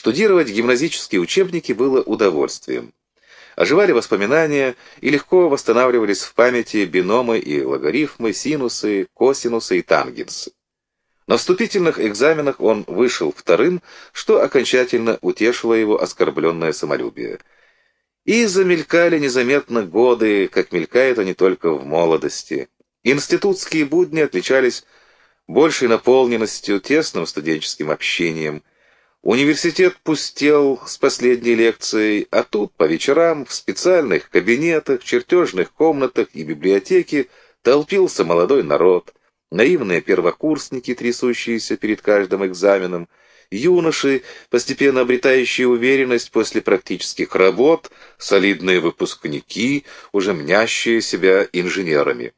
Штудировать гимназические учебники было удовольствием. Оживали воспоминания, и легко восстанавливались в памяти биномы и логарифмы, синусы, косинусы и тангенсы. На вступительных экзаменах он вышел вторым, что окончательно утешило его оскорбленное самолюбие. И замелькали незаметно годы, как мелькают они только в молодости. Институтские будни отличались большей наполненностью, тесным студенческим общением. Университет пустел с последней лекцией, а тут по вечерам в специальных кабинетах, чертежных комнатах и библиотеке толпился молодой народ, наивные первокурсники, трясущиеся перед каждым экзаменом, юноши, постепенно обретающие уверенность после практических работ, солидные выпускники, уже мнящие себя инженерами.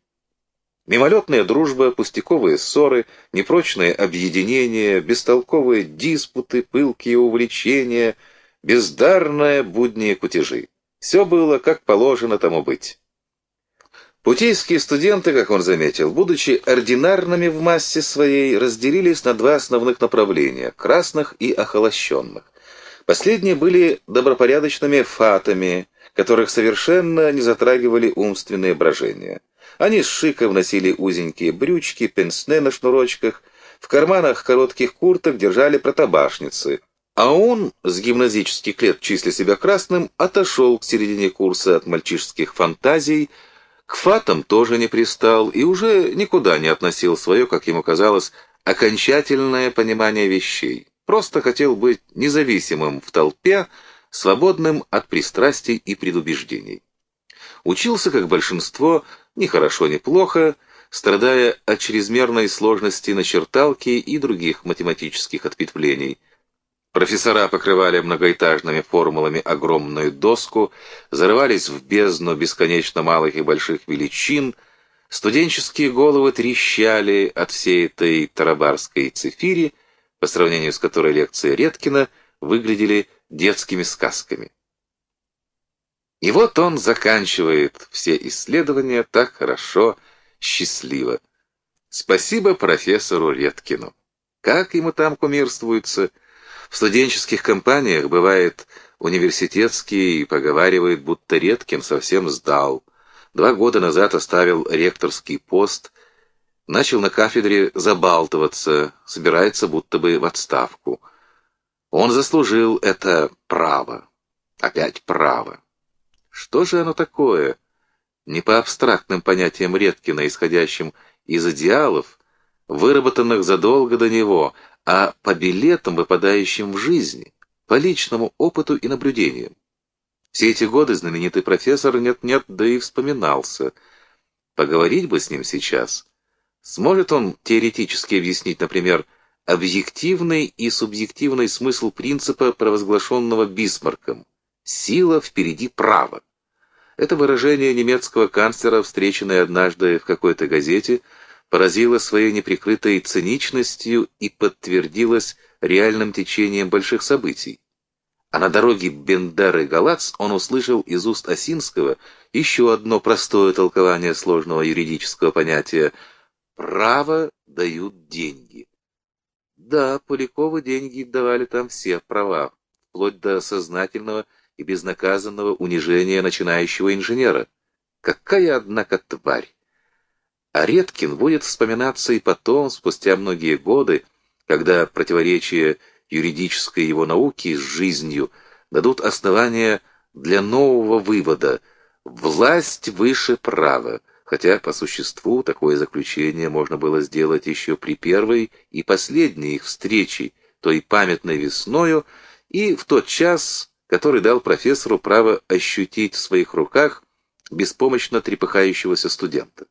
Мимолетная дружба, пустяковые ссоры, непрочные объединения, бестолковые диспуты, пылкие увлечения, бездарные будние кутежи. Все было, как положено тому быть. Путейские студенты, как он заметил, будучи ординарными в массе своей, разделились на два основных направления – красных и охолощенных. Последние были добропорядочными фатами, которых совершенно не затрагивали умственные брожения. Они с шиком носили узенькие брючки, пенсне на шнурочках, в карманах коротких курток держали протобашницы. А он, с гимназических лет числя себя красным, отошел к середине курса от мальчишеских фантазий, к фатам тоже не пристал и уже никуда не относил свое, как ему казалось, окончательное понимание вещей. Просто хотел быть независимым в толпе, свободным от пристрастий и предубеждений. Учился, как большинство, ни хорошо, ни плохо, страдая от чрезмерной сложности начерталки и других математических ответвлений. Профессора покрывали многоэтажными формулами огромную доску, зарывались в бездну бесконечно малых и больших величин, студенческие головы трещали от всей этой тарабарской цифири, по сравнению с которой лекции Редкина выглядели детскими сказками. И вот он заканчивает все исследования так хорошо, счастливо. Спасибо профессору Редкину. Как ему там кумирствуется? В студенческих компаниях бывает университетский и поговаривает, будто Редкин совсем сдал. Два года назад оставил ректорский пост, начал на кафедре забалтываться, собирается будто бы в отставку. Он заслужил это право. Опять право. Что же оно такое? Не по абстрактным понятиям Редкина, исходящим из идеалов, выработанных задолго до него, а по билетам, выпадающим в жизни, по личному опыту и наблюдениям. Все эти годы знаменитый профессор нет-нет, да и вспоминался. Поговорить бы с ним сейчас. Сможет он теоретически объяснить, например, объективный и субъективный смысл принципа, провозглашенного Бисмарком? «Сила впереди права». Это выражение немецкого канцлера, встреченное однажды в какой-то газете, поразило своей неприкрытой циничностью и подтвердилось реальным течением больших событий. А на дороге Бендеры-Галац он услышал из уст Осинского еще одно простое толкование сложного юридического понятия «право дают деньги». Да, Полякову деньги давали там все права, вплоть до сознательного и безнаказанного унижения начинающего инженера. Какая, однако, тварь! А Редкин будет вспоминаться и потом, спустя многие годы, когда противоречия юридической его науки с жизнью дадут основания для нового вывода «власть выше права», хотя по существу такое заключение можно было сделать еще при первой и последней их встрече, той памятной весною, и в тот час, который дал профессору право ощутить в своих руках беспомощно трепыхающегося студента.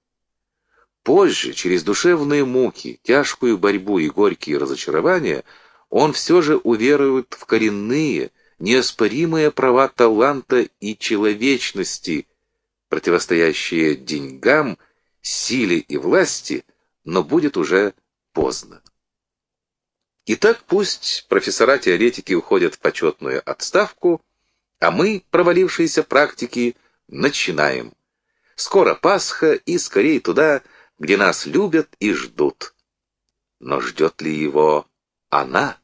Позже, через душевные муки, тяжкую борьбу и горькие разочарования, он все же уверует в коренные, неоспоримые права таланта и человечности, противостоящие деньгам, силе и власти, но будет уже поздно. Итак, пусть профессора-теоретики уходят в почетную отставку, а мы, провалившиеся практики, начинаем. Скоро Пасха, и скорее туда, где нас любят и ждут. Но ждет ли его она?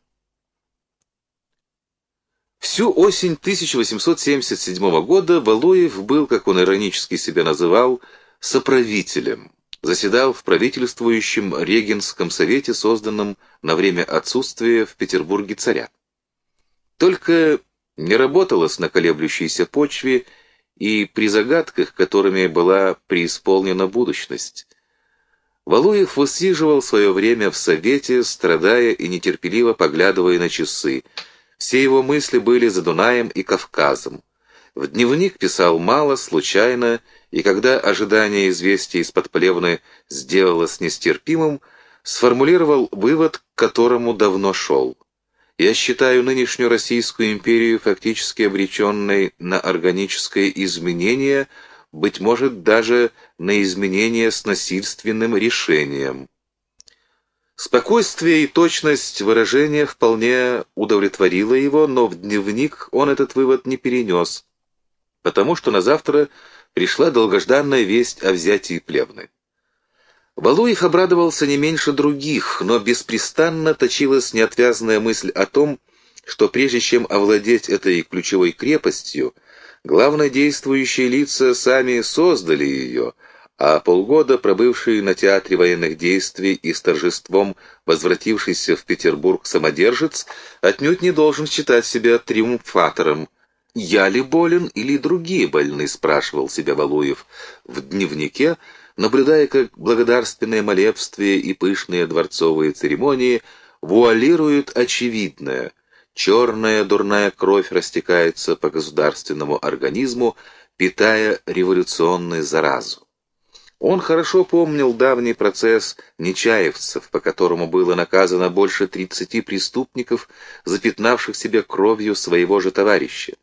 Всю осень 1877 года Валуев был, как он иронически себя называл, соправителем. Заседал в правительствующем регенском совете, созданном на время отсутствия в Петербурге царя. Только не работалось на колеблющейся почве и при загадках, которыми была преисполнена будущность. Валуев высиживал свое время в совете, страдая и нетерпеливо поглядывая на часы. Все его мысли были за Дунаем и Кавказом. В дневник писал мало, случайно, и когда ожидание известия из-под плевны сделалось нестерпимым, сформулировал вывод, к которому давно шел. Я считаю нынешнюю Российскую империю фактически обреченной на органическое изменение, быть может, даже на изменение с насильственным решением. Спокойствие и точность выражения вполне удовлетворило его, но в дневник он этот вывод не перенес, потому что на завтра пришла долгожданная весть о взятии Плевны. Валуев обрадовался не меньше других, но беспрестанно точилась неотвязная мысль о том, что прежде чем овладеть этой ключевой крепостью, главные действующие лица сами создали ее, а полгода пробывший на театре военных действий и с торжеством возвратившийся в Петербург самодержец отнюдь не должен считать себя триумфатором. «Я ли болен или другие больны?» — спрашивал себя Валуев в дневнике, наблюдая, как благодарственное молебствие и пышные дворцовые церемонии вуалируют очевидное. Черная дурная кровь растекается по государственному организму, питая революционную заразу. Он хорошо помнил давний процесс Нечаевцев, по которому было наказано больше 30 преступников, запятнавших себя кровью своего же товарища.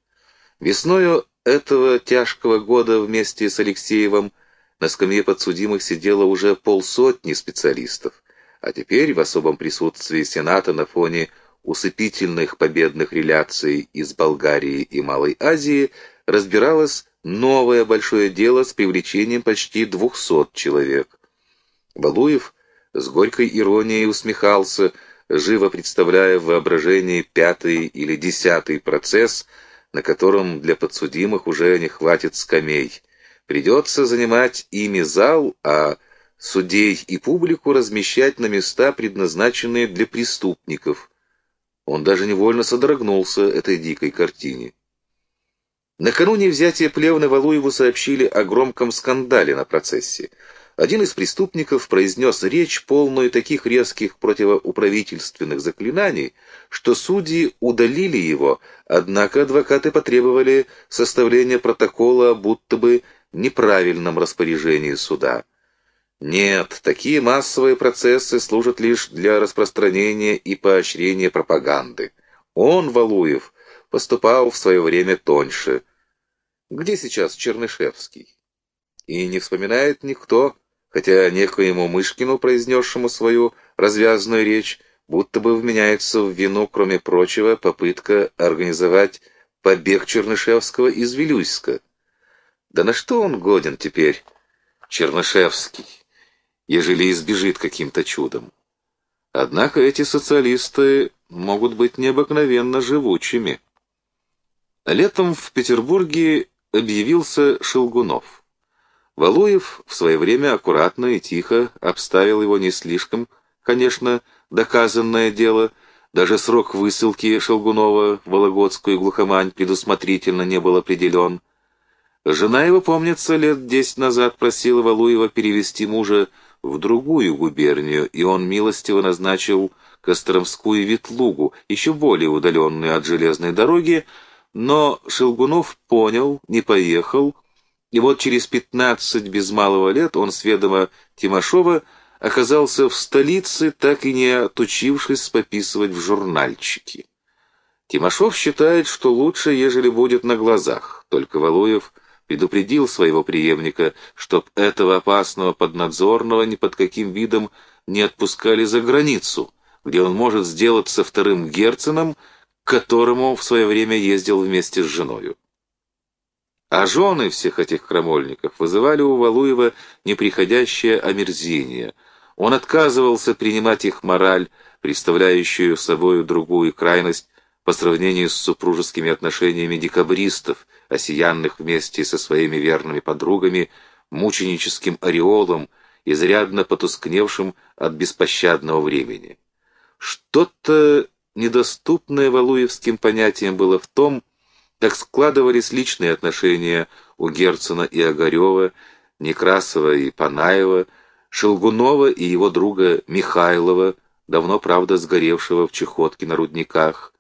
Весною этого тяжкого года вместе с Алексеевым на скамье подсудимых сидело уже полсотни специалистов, а теперь в особом присутствии Сената на фоне усыпительных победных реляций из Болгарии и Малой Азии разбиралось новое большое дело с привлечением почти двухсот человек. Балуев с горькой иронией усмехался, живо представляя в воображении пятый или десятый процесс, на котором для подсудимых уже не хватит скамей. Придется занимать ими зал, а судей и публику размещать на места, предназначенные для преступников. Он даже невольно содрогнулся этой дикой картине. Накануне взятия Плевны Валуеву сообщили о громком скандале на процессе. Один из преступников произнес речь, полную таких резких противоуправительственных заклинаний, что судьи удалили его, однако адвокаты потребовали составления протокола, будто бы неправильном распоряжении суда. Нет, такие массовые процессы служат лишь для распространения и поощрения пропаганды. Он, Валуев, поступал в свое время тоньше. Где сейчас Чернышевский? И не вспоминает никто, хотя некоему Мышкину, произнесшему свою развязную речь, будто бы вменяется в вину, кроме прочего, попытка организовать побег Чернышевского из Вилюйска. Да на что он годен теперь, Чернышевский, ежели избежит каким-то чудом? Однако эти социалисты могут быть необыкновенно живучими. Летом в Петербурге объявился Шелгунов. Валуев в свое время аккуратно и тихо обставил его не слишком, конечно, доказанное дело, даже срок высылки Шелгунова в Вологодскую глухомань предусмотрительно не был определен. Жена его, помнится, лет десять назад просила Валуева перевести мужа в другую губернию, и он милостиво назначил Костромскую Ветлугу, еще более удаленную от железной дороги, но Шелгунов понял, не поехал, и вот через пятнадцать без малого лет он с ведома Тимошова оказался в столице, так и не отучившись пописывать в журнальчики. Тимошов считает, что лучше, ежели будет на глазах, только Валуев — предупредил своего преемника, чтоб этого опасного поднадзорного ни под каким видом не отпускали за границу, где он может сделаться вторым герценом, к которому в свое время ездил вместе с женою. А жены всех этих крамольников вызывали у Валуева неприходящее омерзение. Он отказывался принимать их мораль, представляющую собою другую крайность по сравнению с супружескими отношениями декабристов, осиянных вместе со своими верными подругами мученическим ореолом, изрядно потускневшим от беспощадного времени. Что-то недоступное валуевским понятиям было в том, как складывались личные отношения у Герцена и Огарева, Некрасова и Панаева, Шелгунова и его друга Михайлова, давно, правда, сгоревшего в чехотке на рудниках.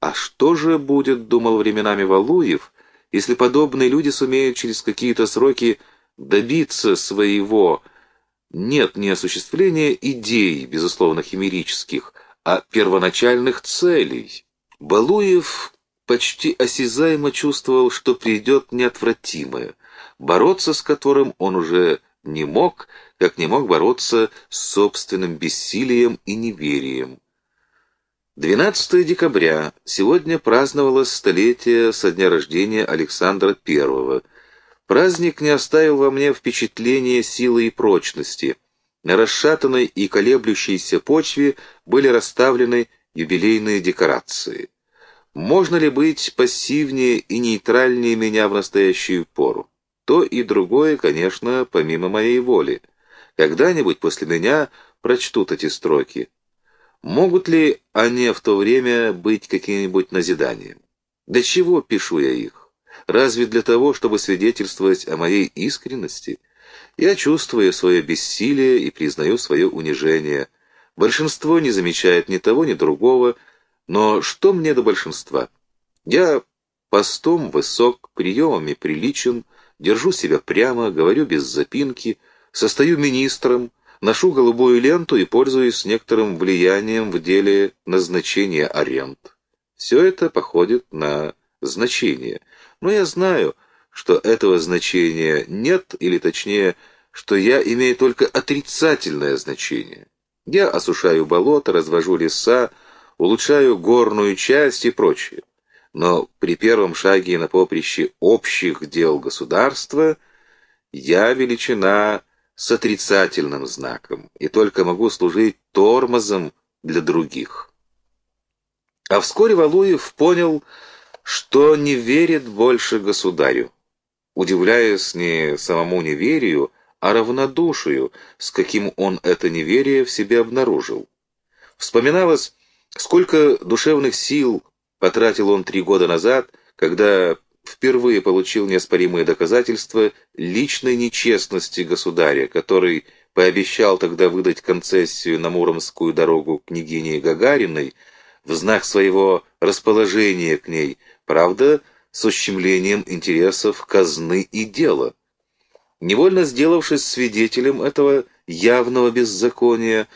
А что же будет, думал временами Валуев, если подобные люди сумеют через какие-то сроки добиться своего, нет не осуществления идей, безусловно, химерических, а первоначальных целей. Балуев почти осязаемо чувствовал, что придет неотвратимое, бороться с которым он уже не мог, как не мог бороться с собственным бессилием и неверием. 12 декабря. Сегодня праздновалось столетие со дня рождения Александра I. Праздник не оставил во мне впечатления силы и прочности. На расшатанной и колеблющейся почве были расставлены юбилейные декорации. Можно ли быть пассивнее и нейтральнее меня в настоящую пору? То и другое, конечно, помимо моей воли. Когда-нибудь после меня прочтут эти строки. Могут ли они в то время быть каким-нибудь назиданием? Для чего пишу я их? Разве для того, чтобы свидетельствовать о моей искренности? Я чувствую свое бессилие и признаю свое унижение. Большинство не замечает ни того, ни другого, но что мне до большинства? Я постом высок, приемами приличен, держу себя прямо, говорю без запинки, состою министром, ношу голубую ленту и пользуюсь некоторым влиянием в деле назначения аренд. Все это походит на значение, но я знаю, что этого значения нет, или точнее, что я имею только отрицательное значение. Я осушаю болото, развожу леса, улучшаю горную часть и прочее. Но при первом шаге на поприще общих дел государства я величина с отрицательным знаком и только могу служить тормозом для других. А вскоре Валуев понял, что не верит больше государю, удивляясь не самому неверию, а равнодушию, с каким он это неверие в себе обнаружил. Вспоминалось, сколько душевных сил потратил он три года назад, когда впервые получил неоспоримые доказательства личной нечестности государя, который пообещал тогда выдать концессию на Муромскую дорогу княгине Гагариной в знак своего расположения к ней, правда, с ущемлением интересов казны и дела. Невольно сделавшись свидетелем этого явного беззакония,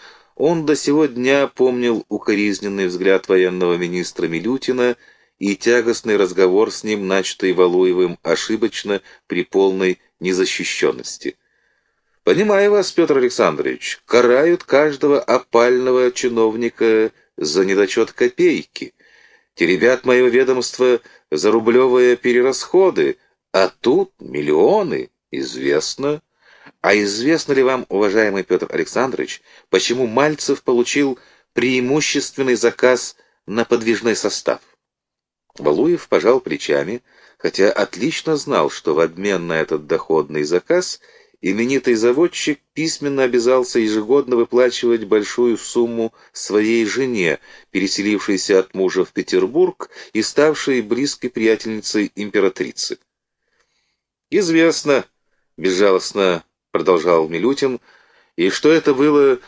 он до сего дня помнил укоризненный взгляд военного министра Милютина и тягостный разговор с ним, начатый Валуевым ошибочно при полной незащищенности. «Понимаю вас, Петр Александрович, карают каждого опального чиновника за недочет копейки, теребят мое ведомство за рублевые перерасходы, а тут миллионы, известно». А известно ли вам, уважаемый Петр Александрович, почему Мальцев получил преимущественный заказ на подвижной состав? Балуев пожал плечами, хотя отлично знал, что в обмен на этот доходный заказ именитый заводчик письменно обязался ежегодно выплачивать большую сумму своей жене, переселившейся от мужа в Петербург и ставшей близкой приятельницей императрицы. «Известно», — безжалостно продолжал Милютин, и что это было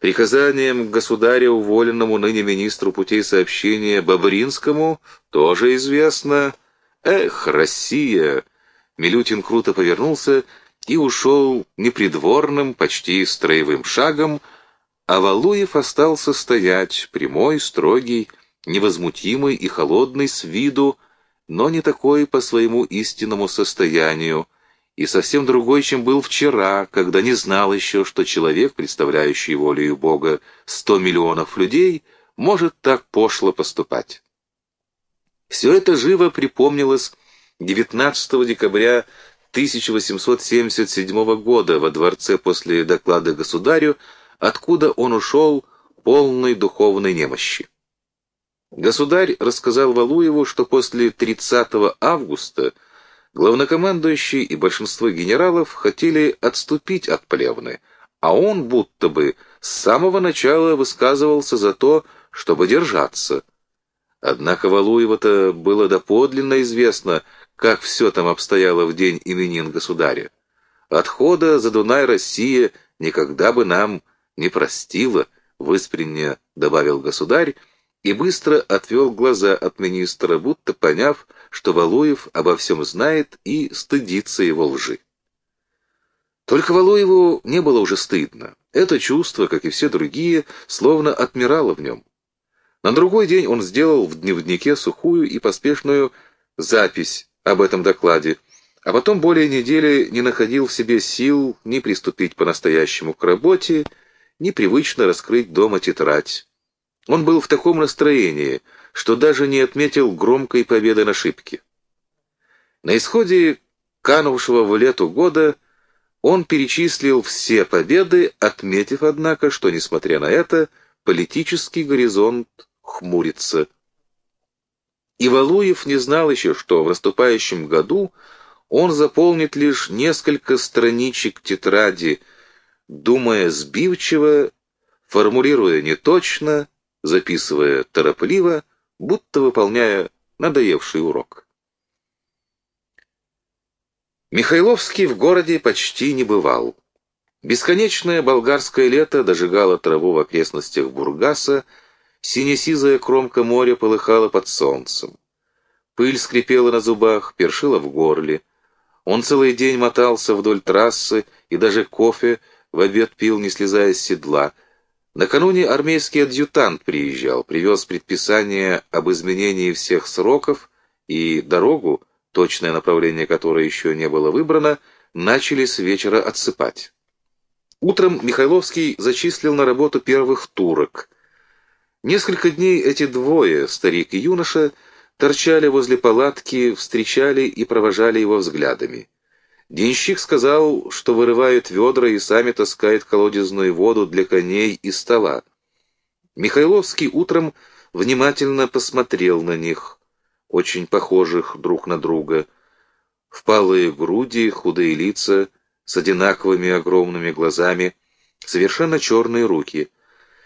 Приказанием государя, уволенному ныне министру путей сообщения Бобринскому, тоже известно. Эх, Россия! Милютин круто повернулся и ушел непридворным, почти строевым шагом, а Валуев остался стоять, прямой, строгий, невозмутимый и холодный с виду, но не такой по своему истинному состоянию, и совсем другой, чем был вчера, когда не знал еще, что человек, представляющий волею Бога сто миллионов людей, может так пошло поступать. Все это живо припомнилось 19 декабря 1877 года во дворце после доклада государю, откуда он ушел полной духовной немощи. Государь рассказал Валуеву, что после 30 августа главнокомандующий и большинство генералов хотели отступить от Плевны, а он будто бы с самого начала высказывался за то, чтобы держаться. Однако Валуева-то было доподлинно известно, как все там обстояло в день именин государя. Отхода за Дунай Россия никогда бы нам не простила, выспренне добавил государь, и быстро отвел глаза от министра, будто поняв, что Валуев обо всем знает и стыдится его лжи. Только Валуеву не было уже стыдно. Это чувство, как и все другие, словно отмирало в нем. На другой день он сделал в дневнике сухую и поспешную запись об этом докладе, а потом более недели не находил в себе сил ни приступить по-настоящему к работе, ни привычно раскрыть дома тетрадь. Он был в таком настроении, что даже не отметил громкой победы на шибке. На исходе канувшего в лету года он перечислил все победы, отметив, однако, что, несмотря на это, политический горизонт хмурится. И Валуев не знал еще, что в наступающем году он заполнит лишь несколько страничек тетради, думая сбивчиво, формулируя неточно, записывая торопливо, будто выполняя надоевший урок. Михайловский в городе почти не бывал. Бесконечное болгарское лето дожигало траву в окрестностях Бургаса, сине-сизая кромка моря полыхала под солнцем. Пыль скрипела на зубах, першила в горле. Он целый день мотался вдоль трассы и даже кофе в обед пил, не слезая с седла — Накануне армейский адъютант приезжал, привез предписание об изменении всех сроков и дорогу, точное направление которой еще не было выбрано, начали с вечера отсыпать. Утром Михайловский зачислил на работу первых турок. Несколько дней эти двое, старик и юноша, торчали возле палатки, встречали и провожали его взглядами. Денщик сказал, что вырывают ведра и сами таскают колодезную воду для коней и стола. Михайловский утром внимательно посмотрел на них, очень похожих друг на друга. Впалые груди, худые лица, с одинаковыми огромными глазами, совершенно черные руки.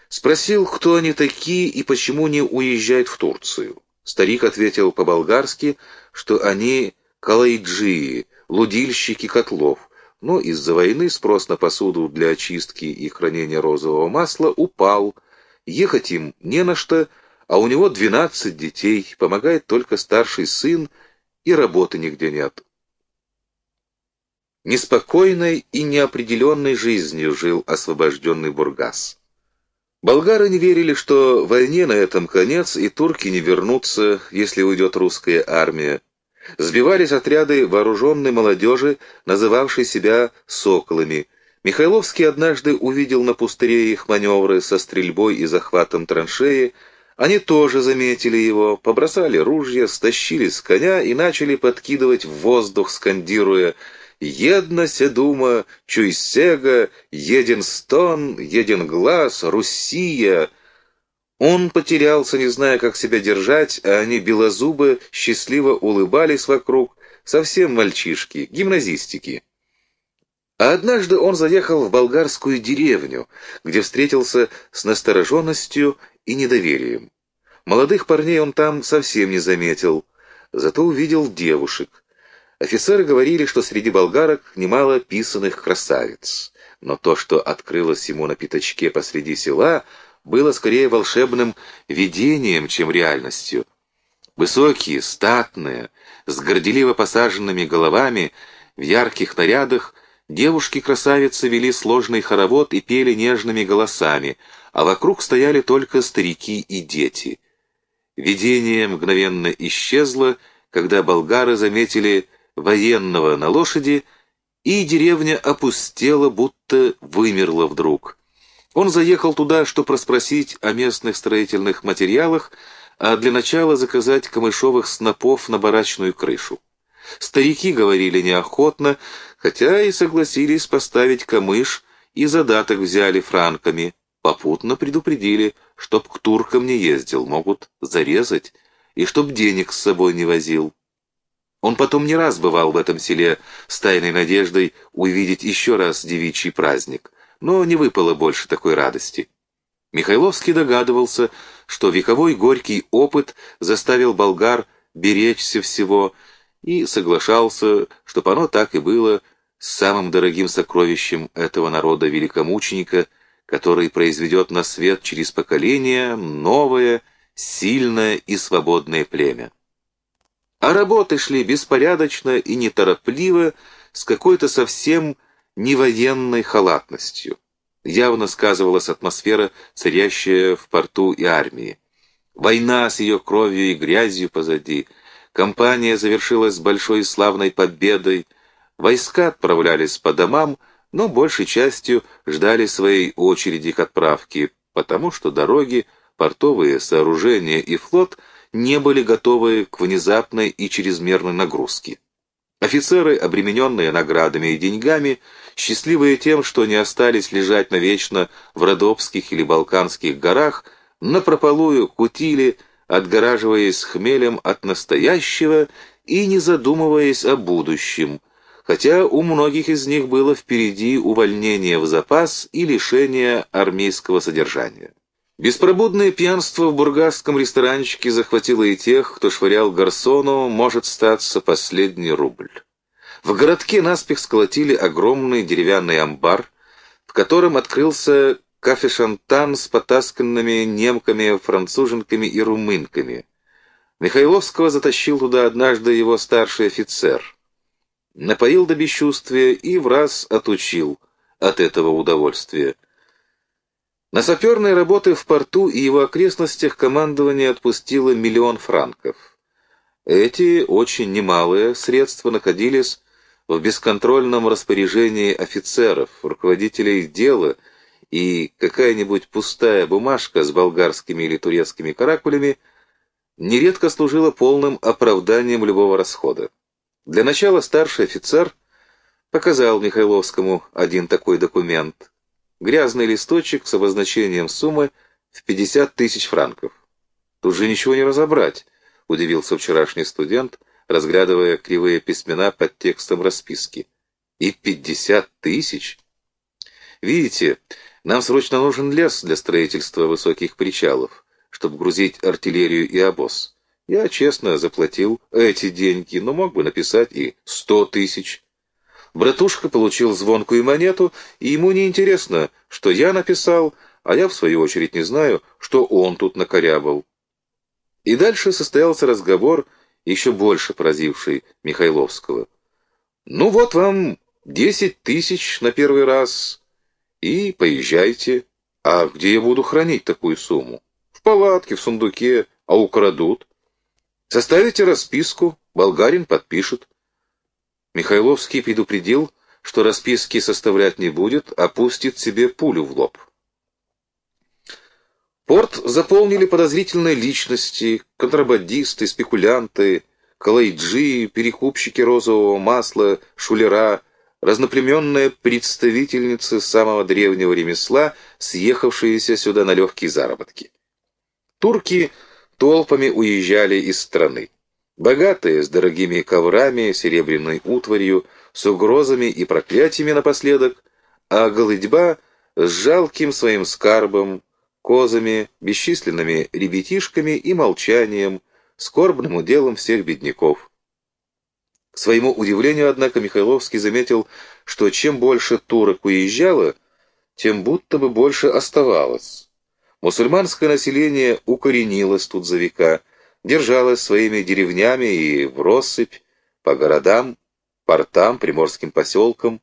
Спросил, кто они такие и почему не уезжают в Турцию. Старик ответил по-болгарски, что они калайджии, лудильщики котлов, но из-за войны спрос на посуду для очистки и хранения розового масла упал. Ехать им не на что, а у него 12 детей, помогает только старший сын, и работы нигде нет. Неспокойной и неопределенной жизнью жил освобожденный Бургас. Болгары не верили, что войне на этом конец, и турки не вернутся, если уйдет русская армия. Сбивались отряды вооруженной молодежи, называвшей себя «соколами». Михайловский однажды увидел на пустыре их маневры со стрельбой и захватом траншеи. Они тоже заметили его, побросали ружья, стащили с коня и начали подкидывать в воздух, скандируя «Една седума, чуй сега, един стон, един глаз, Руссия!» Он потерялся, не зная, как себя держать, а они белозубы счастливо улыбались вокруг, совсем мальчишки, гимназистики. А однажды он заехал в болгарскую деревню, где встретился с настороженностью и недоверием. Молодых парней он там совсем не заметил, зато увидел девушек. Офицеры говорили, что среди болгарок немало писанных красавиц, но то, что открылось ему на пятачке посреди села — было скорее волшебным видением, чем реальностью. Высокие, статные, с горделиво посаженными головами, в ярких нарядах, девушки-красавицы вели сложный хоровод и пели нежными голосами, а вокруг стояли только старики и дети. Видение мгновенно исчезло, когда болгары заметили военного на лошади, и деревня опустела, будто вымерла вдруг. Он заехал туда, чтобы расспросить о местных строительных материалах, а для начала заказать камышовых снопов на барачную крышу. Старики говорили неохотно, хотя и согласились поставить камыш, и задаток взяли франками. попутно предупредили, чтоб к туркам не ездил, могут зарезать, и чтоб денег с собой не возил. Он потом не раз бывал в этом селе с тайной надеждой увидеть еще раз девичий праздник, но не выпало больше такой радости. Михайловский догадывался, что вековой горький опыт заставил болгар беречься всего, и соглашался, чтоб оно так и было самым дорогим сокровищем этого народа великомученика, который произведет на свет через поколение новое, сильное и свободное племя. А работы шли беспорядочно и неторопливо, с какой-то совсем невоенной халатностью. Явно сказывалась атмосфера, царящая в порту и армии. Война с ее кровью и грязью позади. Кампания завершилась большой славной победой. Войска отправлялись по домам, но большей частью ждали своей очереди к отправке, потому что дороги, портовые сооружения и флот – не были готовы к внезапной и чрезмерной нагрузке. Офицеры, обремененные наградами и деньгами, счастливые тем, что не остались лежать навечно в Родопских или Балканских горах, напропалую кутили, отгораживаясь хмелем от настоящего и не задумываясь о будущем, хотя у многих из них было впереди увольнение в запас и лишение армейского содержания. Беспробудное пьянство в бургасском ресторанчике захватило и тех, кто швырял гарсону, может статься последний рубль. В городке наспех сколотили огромный деревянный амбар, в котором открылся кафе-шантан с потасканными немками, француженками и румынками. Михайловского затащил туда однажды его старший офицер. Напоил до бесчувствия и в раз отучил от этого удовольствия. На саперные работы в порту и его окрестностях командование отпустило миллион франков. Эти очень немалые средства находились в бесконтрольном распоряжении офицеров, руководителей дела, и какая-нибудь пустая бумажка с болгарскими или турецкими каракулями нередко служила полным оправданием любого расхода. Для начала старший офицер показал Михайловскому один такой документ – грязный листочек с обозначением суммы в 50 тысяч франков. Тут же ничего не разобрать, удивился вчерашний студент, разглядывая кривые письмена под текстом расписки. И 50 тысяч? Видите, нам срочно нужен лес для строительства высоких причалов, чтобы грузить артиллерию и обоз. Я честно заплатил эти деньги, но мог бы написать и сто тысяч. Братушка получил звонкую монету, и ему не интересно, что я написал, а я, в свою очередь, не знаю, что он тут накорябал. И дальше состоялся разговор, еще больше поразивший Михайловского. «Ну вот вам десять тысяч на первый раз, и поезжайте. А где я буду хранить такую сумму? В палатке, в сундуке, а украдут. Составите расписку, болгарин подпишет». Михайловский предупредил, что расписки составлять не будет, а пустит себе пулю в лоб. Порт заполнили подозрительные личности, контрабандисты, спекулянты, калайджи, перекупщики розового масла, шулера, разноплеменные представительницы самого древнего ремесла, съехавшиеся сюда на легкие заработки. Турки толпами уезжали из страны. Богатые, с дорогими коврами, серебряной утварью, с угрозами и проклятиями напоследок, а голыдьба с жалким своим скарбом, козами, бесчисленными ребятишками и молчанием, скорбным уделом всех бедняков. К своему удивлению, однако, Михайловский заметил, что чем больше турок уезжало, тем будто бы больше оставалось. Мусульманское население укоренилось тут за века, держалась своими деревнями и в россыпь, по городам, портам, приморским поселкам.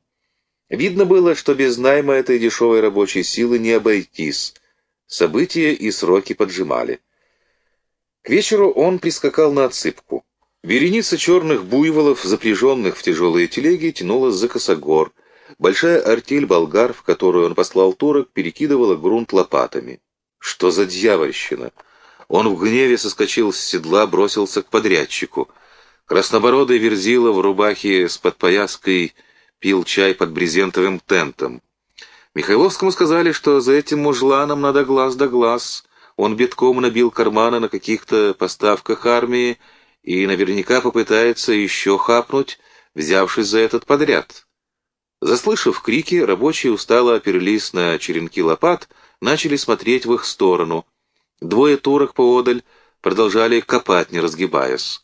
Видно было, что без найма этой дешевой рабочей силы не обойтись. События и сроки поджимали. К вечеру он прискакал на отсыпку. Вереница черных буйволов, запряженных в тяжелые телеги, тянулась за косогор. Большая артель болгар, в которую он послал турок, перекидывала грунт лопатами. Что за дьявольщина! Он в гневе соскочил с седла, бросился к подрядчику. Краснобородый верзила в рубахе с подпояской пил чай под брезентовым тентом. Михайловскому сказали, что за этим мужланом надо глаз да глаз. Он битком набил карманы на каких-то поставках армии и наверняка попытается еще хапнуть, взявшись за этот подряд. Заслышав крики, рабочие устало оперлись на черенки лопат, начали смотреть в их сторону. Двое турок поодаль продолжали копать, не разгибаясь.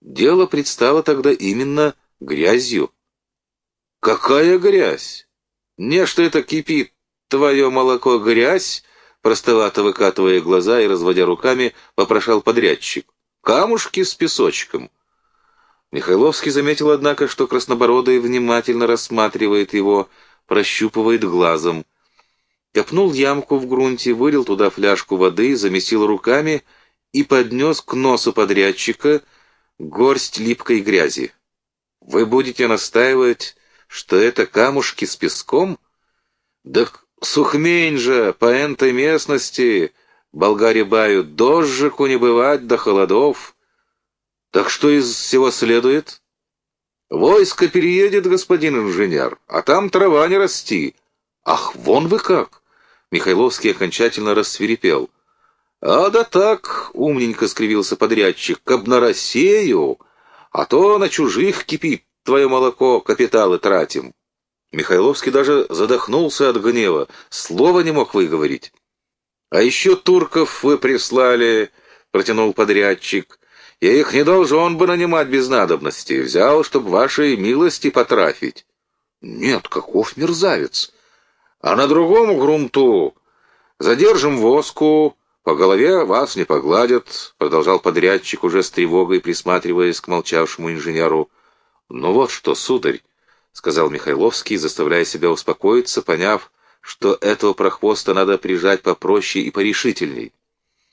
Дело предстало тогда именно грязью. «Какая грязь? Не, что это кипит, твое молоко грязь?» Простовато выкатывая глаза и разводя руками, попрошал подрядчик. «Камушки с песочком». Михайловский заметил, однако, что Краснобородый внимательно рассматривает его, прощупывает глазом. Копнул ямку в грунте, вылил туда фляжку воды, замесил руками и поднес к носу подрядчика горсть липкой грязи. «Вы будете настаивать, что это камушки с песком? Да сухмень же, по энтой местности, болгари бают, дожжику не бывать до холодов». Так что из всего следует? Войско переедет, господин инженер, а там трава не расти. Ах, вон вы как! Михайловский окончательно рассверепел. А да так, умненько скривился подрядчик, каб на Россию, а то на чужих кипит твое молоко, капиталы тратим. Михайловский даже задохнулся от гнева, слова не мог выговорить. «А еще турков вы прислали», — протянул подрядчик, я их не должен бы нанимать без надобности. Взял, чтобы вашей милости потрафить. Нет, каков мерзавец. А на другом грунту задержим воску, по голове вас не погладят, продолжал подрядчик уже с тревогой, присматриваясь к молчавшему инженеру. Ну вот что, сударь, сказал Михайловский, заставляя себя успокоиться, поняв, что этого прохвоста надо прижать попроще и порешительней.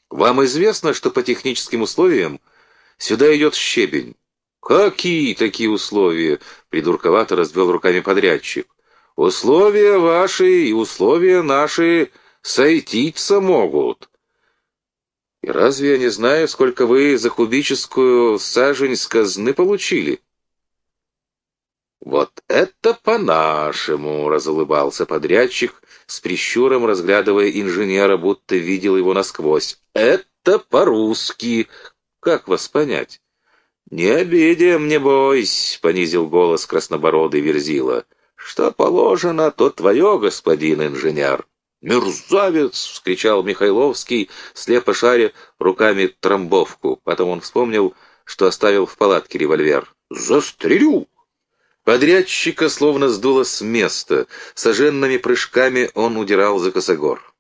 Вам известно, что по техническим условиям Сюда идет щебень. Какие такие условия? Придурковато развел руками подрядчик. Условия ваши и условия наши сойтиться могут. И разве я не знаю, сколько вы за кубическую сажень с казны получили? Вот это по-нашему, разулыбался подрядчик, с прищуром разглядывая инженера, будто видел его насквозь. Это по-русски, как вас понять? Не обидим, не бойся, понизил голос краснобородый Верзила. Что положено, то твое, господин инженер. «Мерзавец!» — вскричал Михайловский, слепо шаря руками трамбовку. Потом он вспомнил, что оставил в палатке револьвер. «Застрелю!» Подрядчика словно сдуло с места. Соженными прыжками он удирал за косогор.